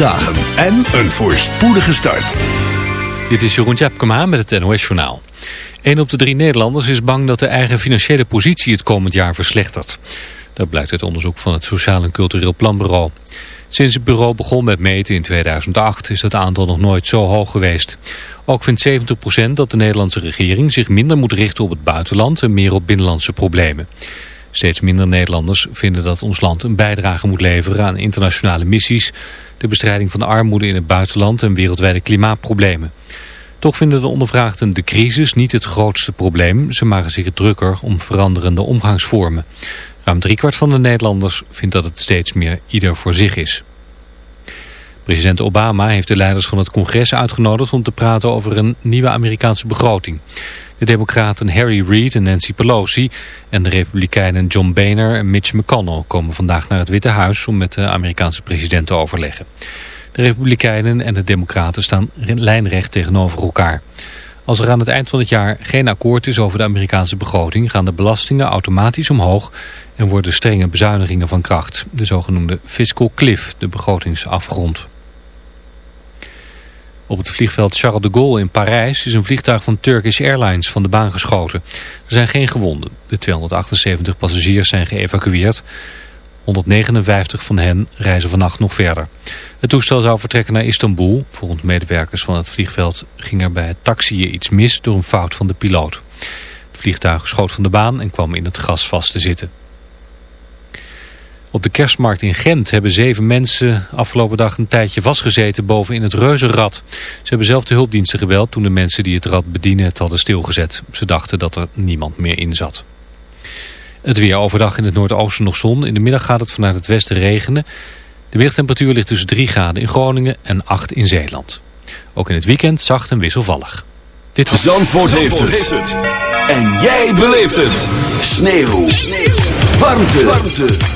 dagen en een voorspoedige start. Dit is Jeroen Tjepkema met het NOS Journaal. Een op de drie Nederlanders is bang dat de eigen financiële positie het komend jaar verslechtert. Dat blijkt uit onderzoek van het Sociaal en Cultureel Planbureau. Sinds het bureau begon met meten in 2008 is dat aantal nog nooit zo hoog geweest. Ook vindt 70% dat de Nederlandse regering zich minder moet richten op het buitenland en meer op binnenlandse problemen. Steeds minder Nederlanders vinden dat ons land een bijdrage moet leveren aan internationale missies, de bestrijding van de armoede in het buitenland en wereldwijde klimaatproblemen. Toch vinden de ondervraagden de crisis niet het grootste probleem. Ze maken zich drukker om veranderende omgangsvormen. Ruim driekwart van de Nederlanders vindt dat het steeds meer ieder voor zich is. President Obama heeft de leiders van het congres uitgenodigd om te praten over een nieuwe Amerikaanse begroting. De democraten Harry Reid en Nancy Pelosi en de republikeinen John Boehner en Mitch McConnell komen vandaag naar het Witte Huis om met de Amerikaanse president te overleggen. De republikeinen en de democraten staan lijnrecht tegenover elkaar. Als er aan het eind van het jaar geen akkoord is over de Amerikaanse begroting... gaan de belastingen automatisch omhoog en worden strenge bezuinigingen van kracht. De zogenoemde fiscal cliff, de begrotingsafgrond. Op het vliegveld Charles de Gaulle in Parijs is een vliegtuig van Turkish Airlines van de baan geschoten. Er zijn geen gewonden. De 278 passagiers zijn geëvacueerd. 159 van hen reizen vannacht nog verder. Het toestel zou vertrekken naar Istanbul. Volgens medewerkers van het vliegveld ging er bij het taxiën iets mis door een fout van de piloot. Het vliegtuig schoot van de baan en kwam in het gras vast te zitten. Op de kerstmarkt in Gent hebben zeven mensen afgelopen dag een tijdje vastgezeten boven in het reuzenrad. Ze hebben zelf de hulpdiensten gebeld toen de mensen die het rad bedienen het hadden stilgezet. Ze dachten dat er niemand meer in zat. Het weer overdag in het noordoosten nog zon. In de middag gaat het vanuit het westen regenen. De middagtemperatuur ligt tussen 3 graden in Groningen en 8 in Zeeland. Ook in het weekend zacht en wisselvallig. Dit was... Zandvoort, Zandvoort heeft, het. En jij beleeft het. Sneeuw. Sneeuw. Warmte. Warmte.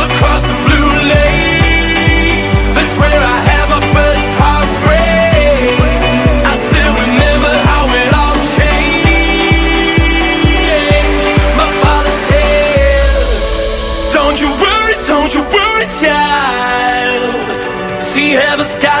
child, she ever sky.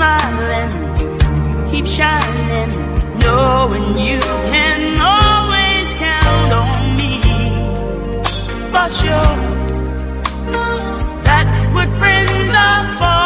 smiling, keep shining, knowing you can always count on me. For sure, that's what friends are for.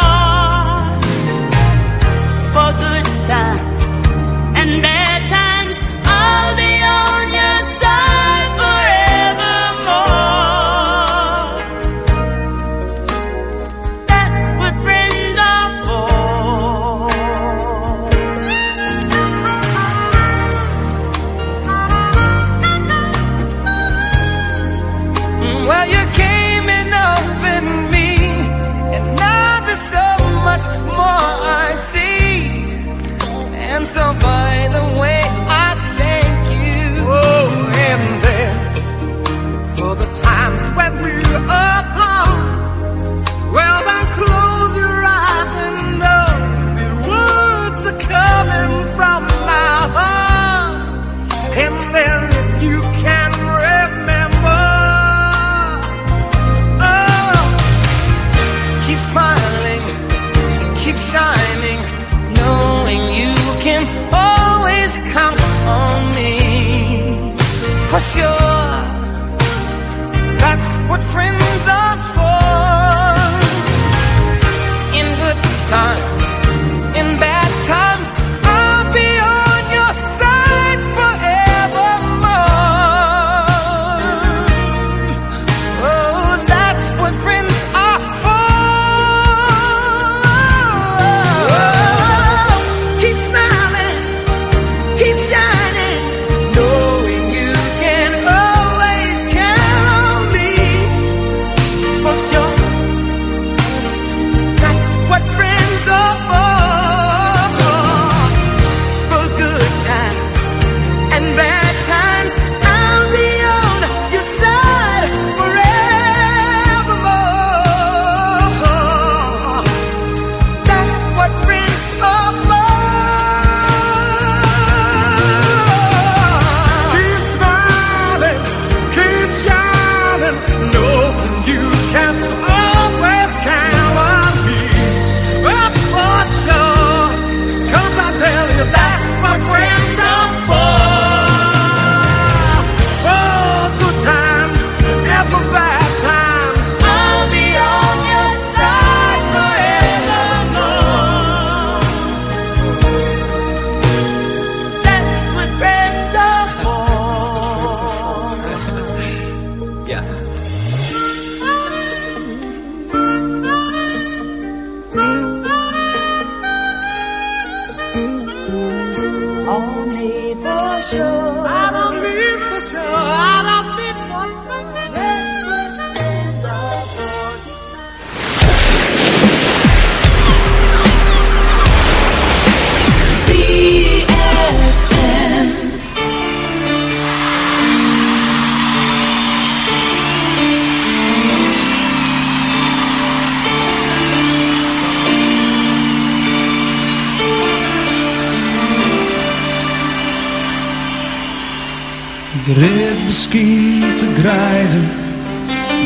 Rit misschien te grijden,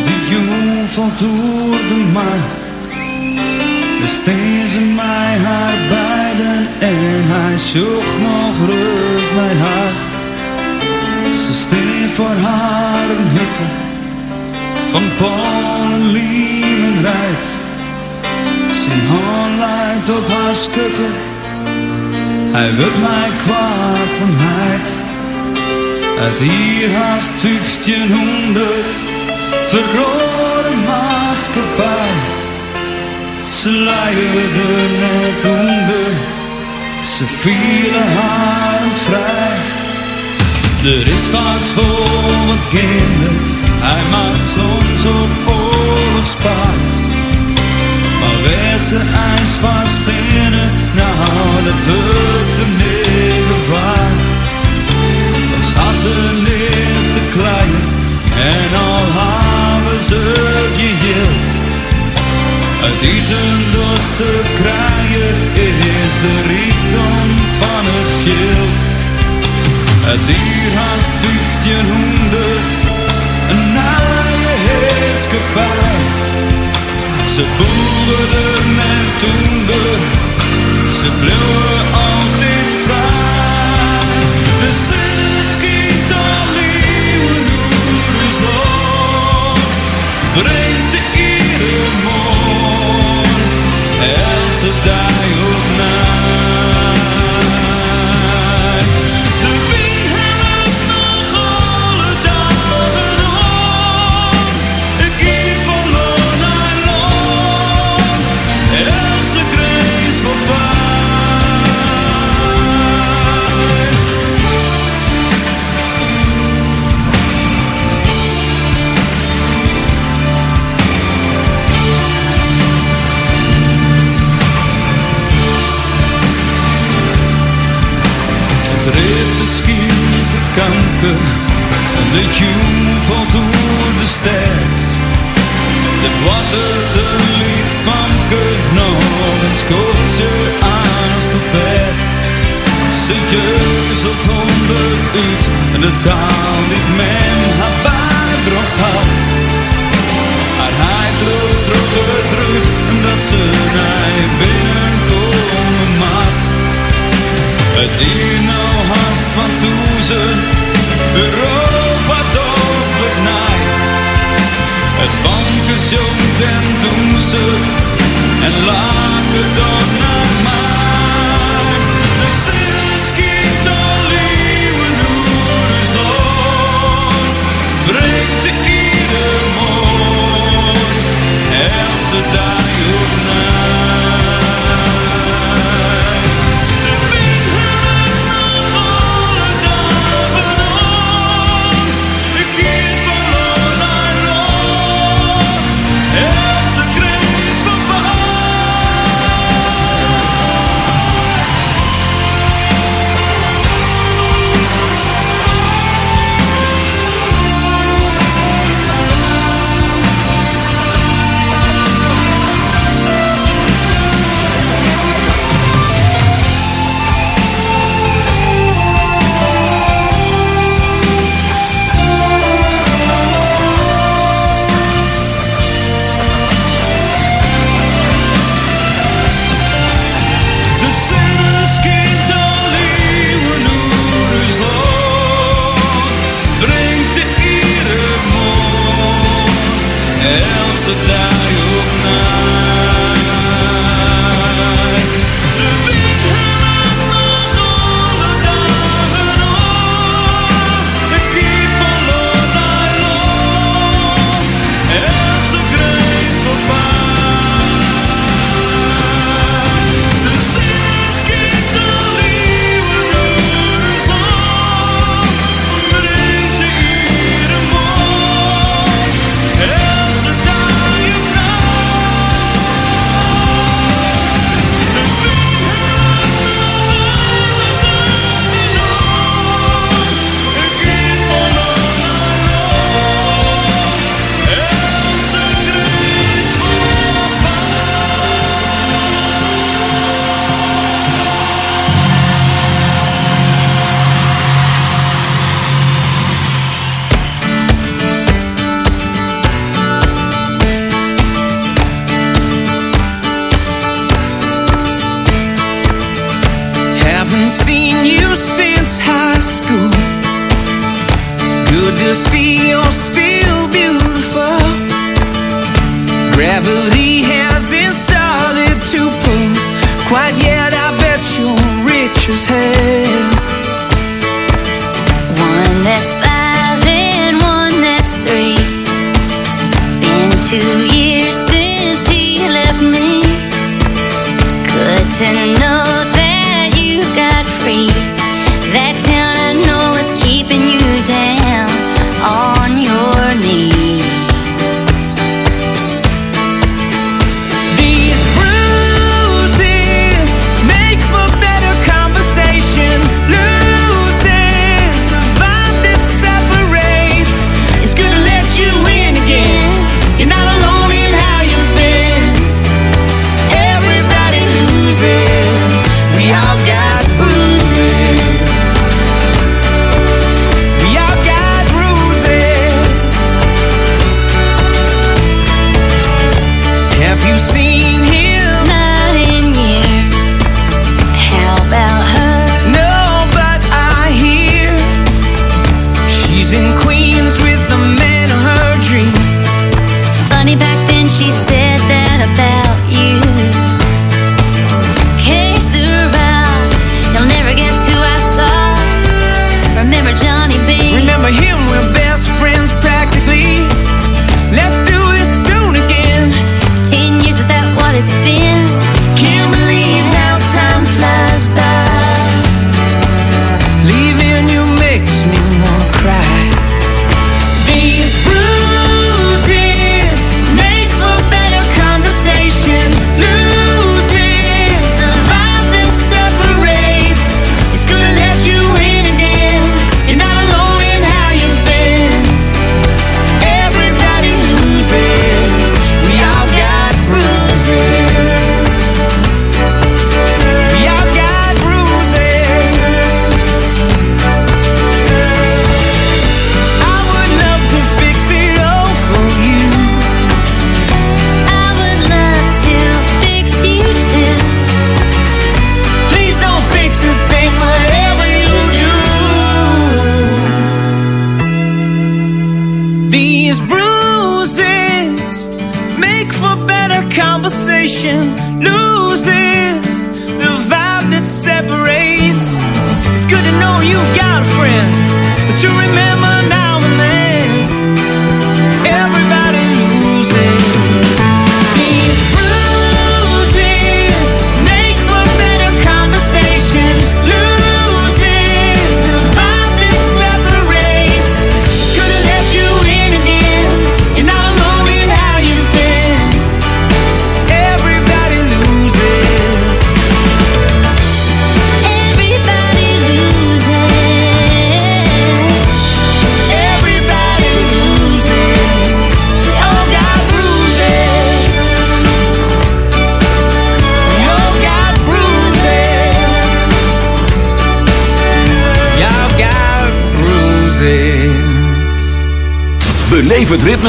de jong valt door de maan. Ze mij haar beiden en hij zoekt nog rust bij haar. Ze steen voor haar een hutte van Polen, Liemen rijdt. Zijn hand leidt op haar schutte, hij wil mij kwaad en heid. Uit hier haast 1500 verrode maatschappij. Ze luierde net onder, ze vielen haar vrij. Er is wat voor mijn kinderen, hij maakt soms op oorlogspaard. Maar werd ijs vast in het, nou dat. Niet te klein en al hebben ze geheeld. Het eten door ze kraaien is de rijkdom van het veld. Het hier haast 1500, een naaie heerskepaar. Ze boeren en toender, ze bleven quite yet. I bet you're rich as hell. One that's five and one that's three. Been two years since he left me. Good to know.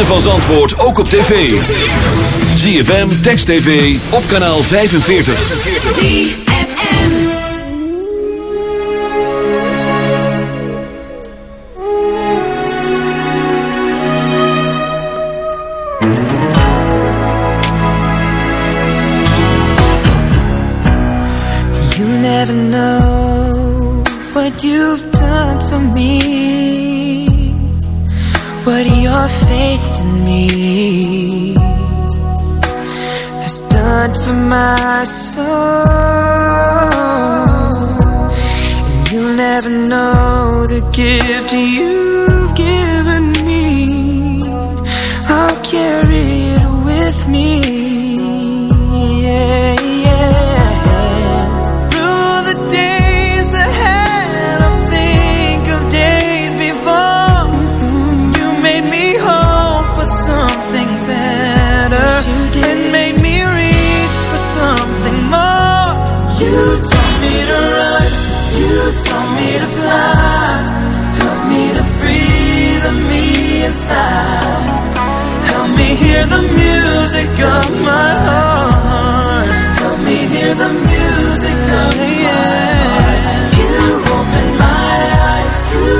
ritme van Zandvoort ook op tv. ZFM, Text TV, op kanaal 45. ZFM You never know what you've done for me What your faith in me has done for my soul. And you'll never know the gift you've given me. I'll carry. side. Help me hear the music of my heart. Help me hear the music of my heart. You open my eyes. You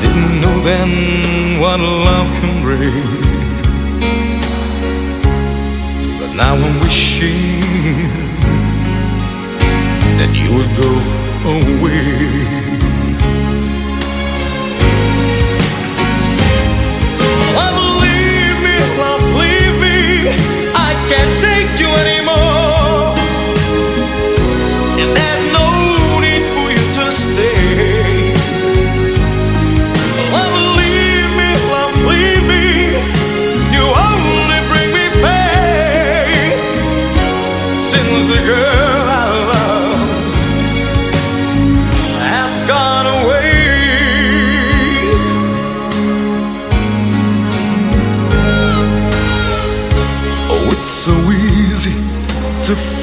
Didn't know then what love can bring. But now I'm wishing that you would go away. Love, leave me, love, leave me. I can't take you anymore.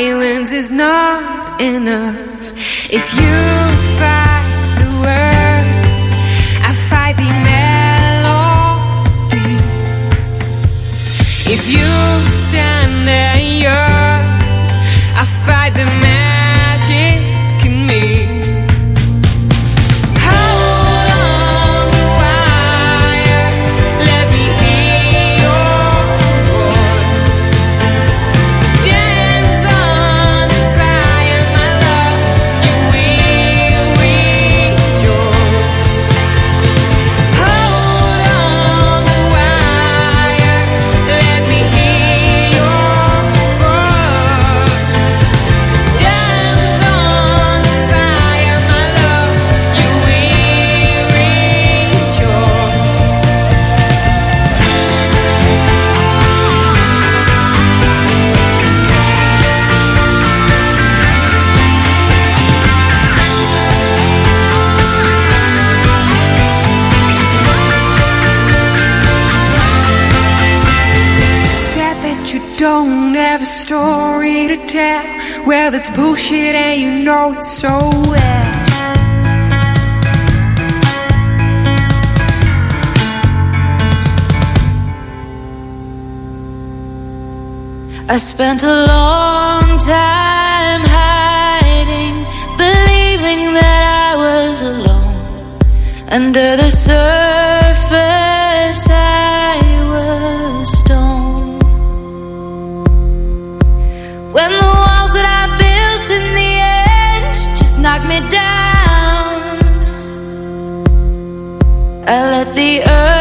silence is not enough. If you it's bullshit and you know it so well. I spent a long time hiding, believing that I was alone under the surface. down. I let the earth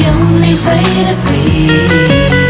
The only way to breathe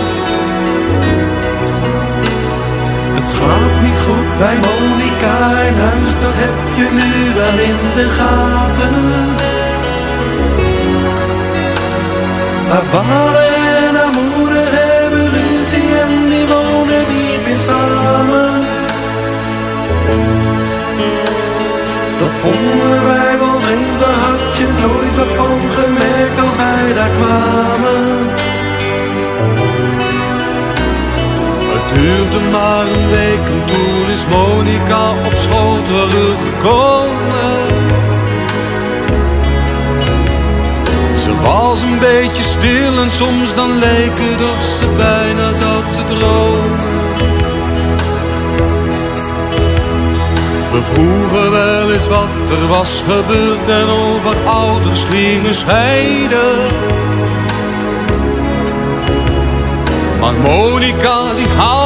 Gaat niet goed bij Monica in huis, dat heb je nu wel in de gaten. Haar vader en haar moeder hebben ruzie en die wonen niet meer samen. Dat vonden wij wel vreemd, daar had je nooit wat van gemerkt als wij daar kwamen. Duurde maar een week en toen is Monica op school teruggekomen. Ze was een beetje stil en soms dan leek het of ze bijna zat te dromen. We vroegen wel eens wat er was gebeurd en over ouders gingen scheiden. Maar Monica die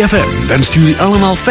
ZFM wenst jullie allemaal fijn.